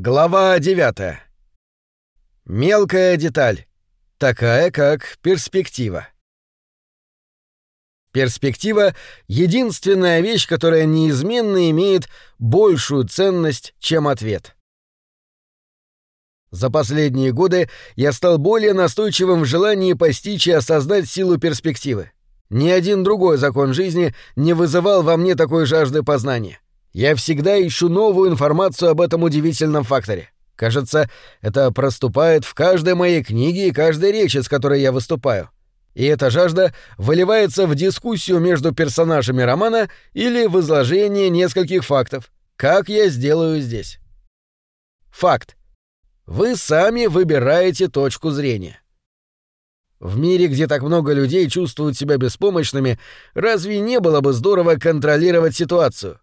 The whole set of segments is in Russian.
Глава 9. Мелкая деталь. Такая, как перспектива. Перспектива — единственная вещь, которая неизменно имеет большую ценность, чем ответ. За последние годы я стал более настойчивым в желании постичь и осознать силу перспективы. Ни один другой закон жизни не вызывал во мне такой жажды познания. Я всегда ищу новую информацию об этом удивительном факторе. Кажется, это проступает в каждой моей книге и каждой речи, с которой я выступаю. И эта жажда выливается в дискуссию между персонажами романа или в изложение нескольких фактов. Как я сделаю здесь? Факт. Вы сами выбираете точку зрения. В мире, где так много людей чувствуют себя беспомощными, разве не было бы здорово контролировать ситуацию?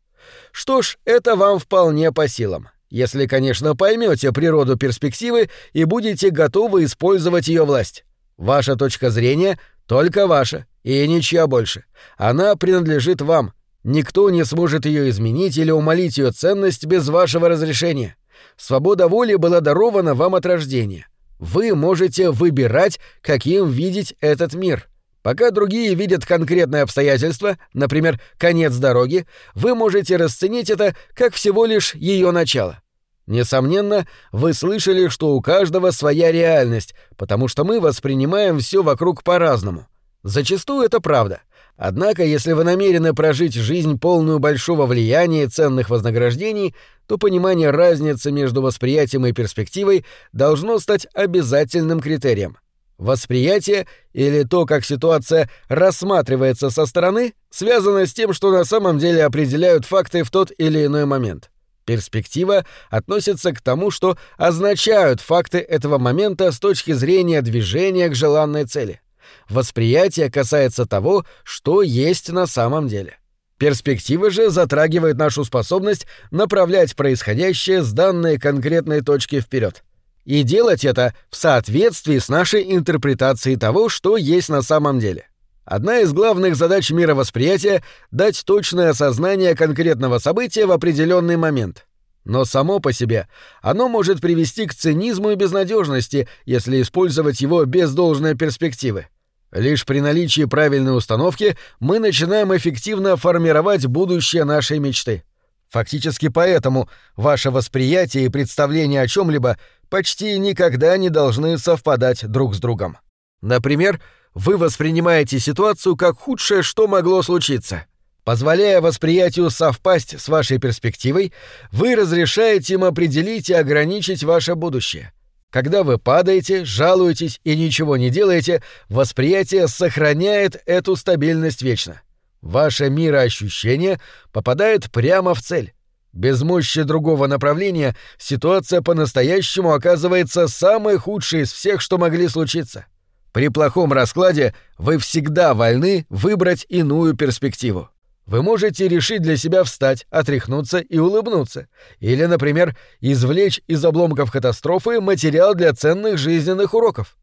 Что ж, это вам вполне по силам. Если, конечно, поймете природу перспективы и будете готовы использовать ее власть. Ваша точка зрения только ваша, и ничья больше. Она принадлежит вам. Никто не сможет ее изменить или умолить ее ценность без вашего разрешения. Свобода воли была дарована вам от рождения. Вы можете выбирать, каким видеть этот мир. Пока другие видят конкретное обстоятельство, например, конец дороги, вы можете расценить это как всего лишь ее начало. Несомненно, вы слышали, что у каждого своя реальность, потому что мы воспринимаем все вокруг по-разному. Зачастую это правда. Однако, если вы намерены прожить жизнь полную большого влияния и ценных вознаграждений, то понимание разницы между восприятием и перспективой должно стать обязательным критерием. Восприятие или то, как ситуация рассматривается со стороны, связано с тем, что на самом деле определяют факты в тот или иной момент. Перспектива относится к тому, что означают факты этого момента с точки зрения движения к желанной цели. Восприятие касается того, что есть на самом деле. Перспектива же затрагивает нашу способность направлять происходящее с данной конкретной точки вперед и делать это в соответствии с нашей интерпретацией того, что есть на самом деле. Одна из главных задач мировосприятия — дать точное осознание конкретного события в определенный момент. Но само по себе оно может привести к цинизму и безнадежности, если использовать его без должной перспективы. Лишь при наличии правильной установки мы начинаем эффективно формировать будущее нашей мечты. Фактически поэтому ваше восприятие и представление о чем-либо почти никогда не должны совпадать друг с другом. Например, вы воспринимаете ситуацию как худшее, что могло случиться. Позволяя восприятию совпасть с вашей перспективой, вы разрешаете им определить и ограничить ваше будущее. Когда вы падаете, жалуетесь и ничего не делаете, восприятие сохраняет эту стабильность вечно. Ваше мироощущение попадает прямо в цель. Без мощи другого направления ситуация по-настоящему оказывается самой худшей из всех, что могли случиться. При плохом раскладе вы всегда вольны выбрать иную перспективу. Вы можете решить для себя встать, отряхнуться и улыбнуться. Или, например, извлечь из обломков катастрофы материал для ценных жизненных уроков.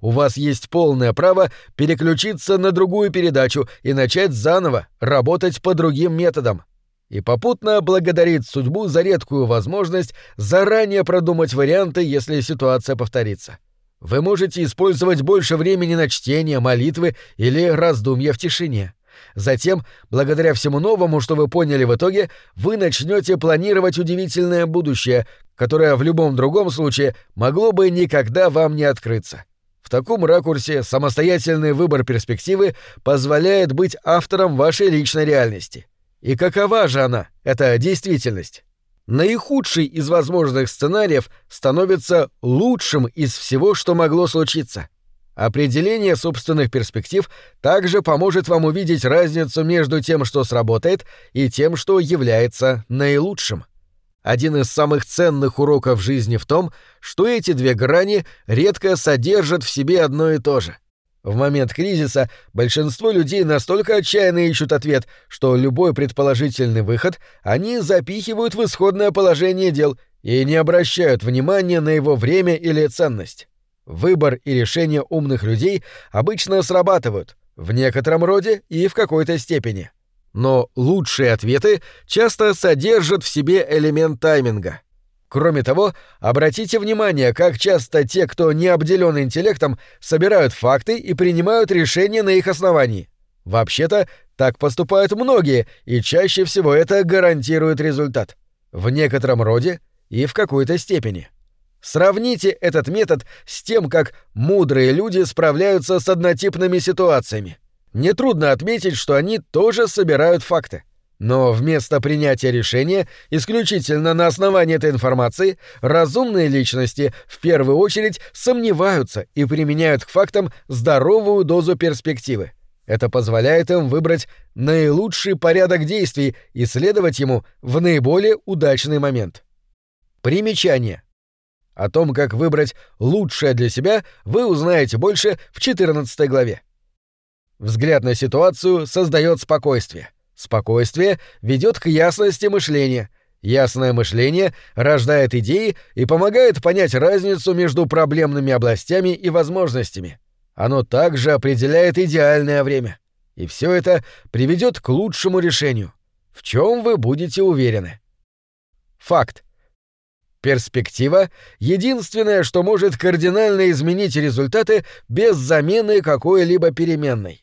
У вас есть полное право переключиться на другую передачу и начать заново, работать по другим методам и попутно благодарит судьбу за редкую возможность заранее продумать варианты, если ситуация повторится. Вы можете использовать больше времени на чтение, молитвы или раздумья в тишине. Затем, благодаря всему новому, что вы поняли в итоге, вы начнете планировать удивительное будущее, которое в любом другом случае могло бы никогда вам не открыться. В таком ракурсе самостоятельный выбор перспективы позволяет быть автором вашей личной реальности. И какова же она, эта действительность? Наихудший из возможных сценариев становится лучшим из всего, что могло случиться. Определение собственных перспектив также поможет вам увидеть разницу между тем, что сработает, и тем, что является наилучшим. Один из самых ценных уроков жизни в том, что эти две грани редко содержат в себе одно и то же — в момент кризиса большинство людей настолько отчаянно ищут ответ, что любой предположительный выход они запихивают в исходное положение дел и не обращают внимания на его время или ценность. Выбор и решения умных людей обычно срабатывают, в некотором роде и в какой-то степени. Но лучшие ответы часто содержат в себе элемент тайминга. Кроме того, обратите внимание, как часто те, кто не обделен интеллектом, собирают факты и принимают решения на их основании. Вообще-то, так поступают многие, и чаще всего это гарантирует результат. В некотором роде и в какой-то степени. Сравните этот метод с тем, как мудрые люди справляются с однотипными ситуациями. Нетрудно отметить, что они тоже собирают факты. Но вместо принятия решения исключительно на основании этой информации разумные личности в первую очередь сомневаются и применяют к фактам здоровую дозу перспективы. Это позволяет им выбрать наилучший порядок действий и следовать ему в наиболее удачный момент. Примечание. О том, как выбрать лучшее для себя, вы узнаете больше в 14 главе. Взгляд на ситуацию создает спокойствие. Спокойствие ведет к ясности мышления. Ясное мышление рождает идеи и помогает понять разницу между проблемными областями и возможностями. Оно также определяет идеальное время. И все это приведет к лучшему решению. В чем вы будете уверены? Факт. Перспектива — единственное, что может кардинально изменить результаты без замены какой-либо переменной.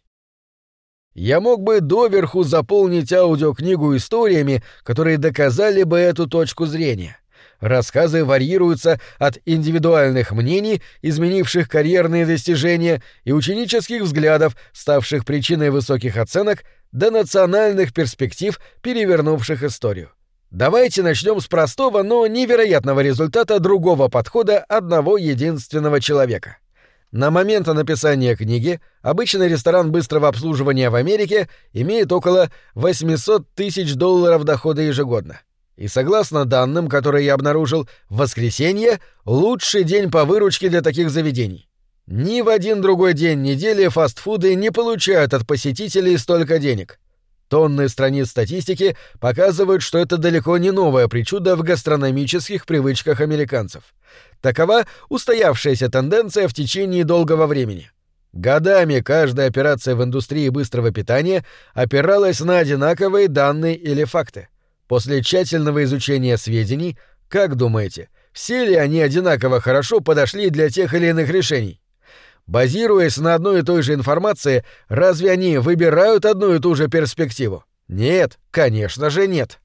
Я мог бы доверху заполнить аудиокнигу историями, которые доказали бы эту точку зрения. Рассказы варьируются от индивидуальных мнений, изменивших карьерные достижения, и ученических взглядов, ставших причиной высоких оценок, до национальных перспектив, перевернувших историю. Давайте начнем с простого, но невероятного результата другого подхода одного единственного человека — на момент написания книги обычный ресторан быстрого обслуживания в Америке имеет около 800 тысяч долларов дохода ежегодно. И согласно данным, которые я обнаружил, воскресенье — лучший день по выручке для таких заведений. Ни в один другой день недели фастфуды не получают от посетителей столько денег. Тонны страниц статистики показывают, что это далеко не новая причуда в гастрономических привычках американцев. Такова устоявшаяся тенденция в течение долгого времени. Годами каждая операция в индустрии быстрого питания опиралась на одинаковые данные или факты. После тщательного изучения сведений, как думаете, все ли они одинаково хорошо подошли для тех или иных решений? Базируясь на одной и той же информации, разве они выбирают одну и ту же перспективу? Нет, конечно же нет.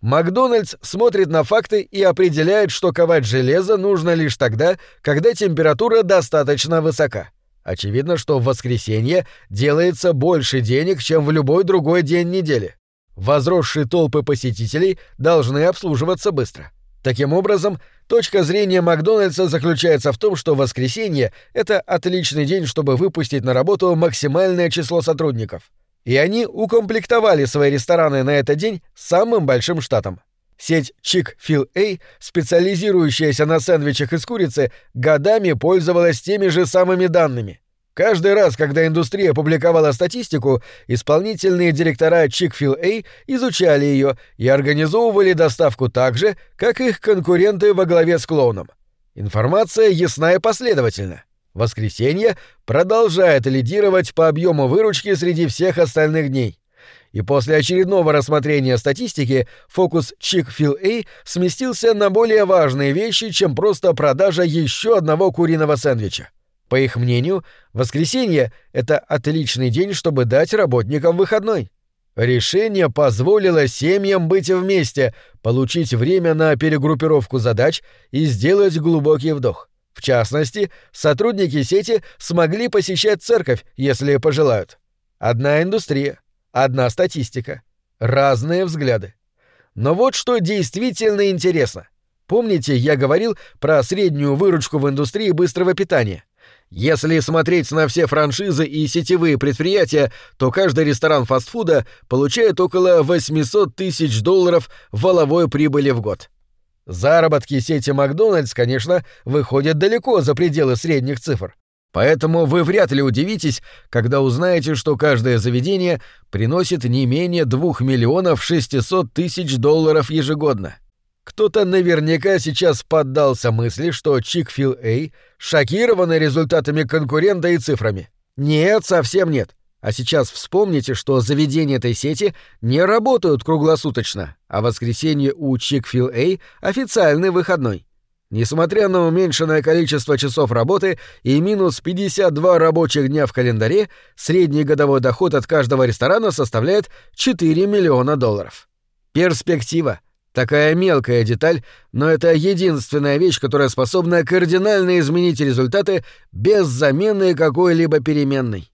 Макдональдс смотрит на факты и определяет, что ковать железо нужно лишь тогда, когда температура достаточно высока. Очевидно, что в воскресенье делается больше денег, чем в любой другой день недели. Возросшие толпы посетителей должны обслуживаться быстро. Таким образом, точка зрения Макдональдса заключается в том, что воскресенье — это отличный день, чтобы выпустить на работу максимальное число сотрудников. И они укомплектовали свои рестораны на этот день самым большим штатом. Сеть Chick-fil-A, специализирующаяся на сэндвичах из курицы, годами пользовалась теми же самыми данными. Каждый раз, когда индустрия публиковала статистику, исполнительные директора Chick-fil-A изучали ее и организовывали доставку так же, как их конкуренты во главе с клоуном. Информация ясна и последовательна. Воскресенье продолжает лидировать по объему выручки среди всех остальных дней. И после очередного рассмотрения статистики фокус Chick-fil-A сместился на более важные вещи, чем просто продажа еще одного куриного сэндвича. По их мнению, воскресенье — это отличный день, чтобы дать работникам выходной. Решение позволило семьям быть вместе, получить время на перегруппировку задач и сделать глубокий вдох. В частности, сотрудники сети смогли посещать церковь, если пожелают. Одна индустрия, одна статистика, разные взгляды. Но вот что действительно интересно. Помните, я говорил про среднюю выручку в индустрии быстрого питания? Если смотреть на все франшизы и сетевые предприятия, то каждый ресторан фастфуда получает около 800 тысяч долларов валовой прибыли в год. Заработки сети Макдональдс, конечно, выходят далеко за пределы средних цифр. Поэтому вы вряд ли удивитесь, когда узнаете, что каждое заведение приносит не менее 2 миллионов 600 тысяч долларов ежегодно. Кто-то наверняка сейчас поддался мысли, что Chick-fil-A шокированы результатами конкурента и цифрами. Нет, совсем нет. А сейчас вспомните, что заведения этой сети не работают круглосуточно, а воскресенье у Chick-fil-A — официальный выходной. Несмотря на уменьшенное количество часов работы и минус 52 рабочих дня в календаре, средний годовой доход от каждого ресторана составляет 4 миллиона долларов. Перспектива. Такая мелкая деталь, но это единственная вещь, которая способна кардинально изменить результаты без замены какой-либо переменной.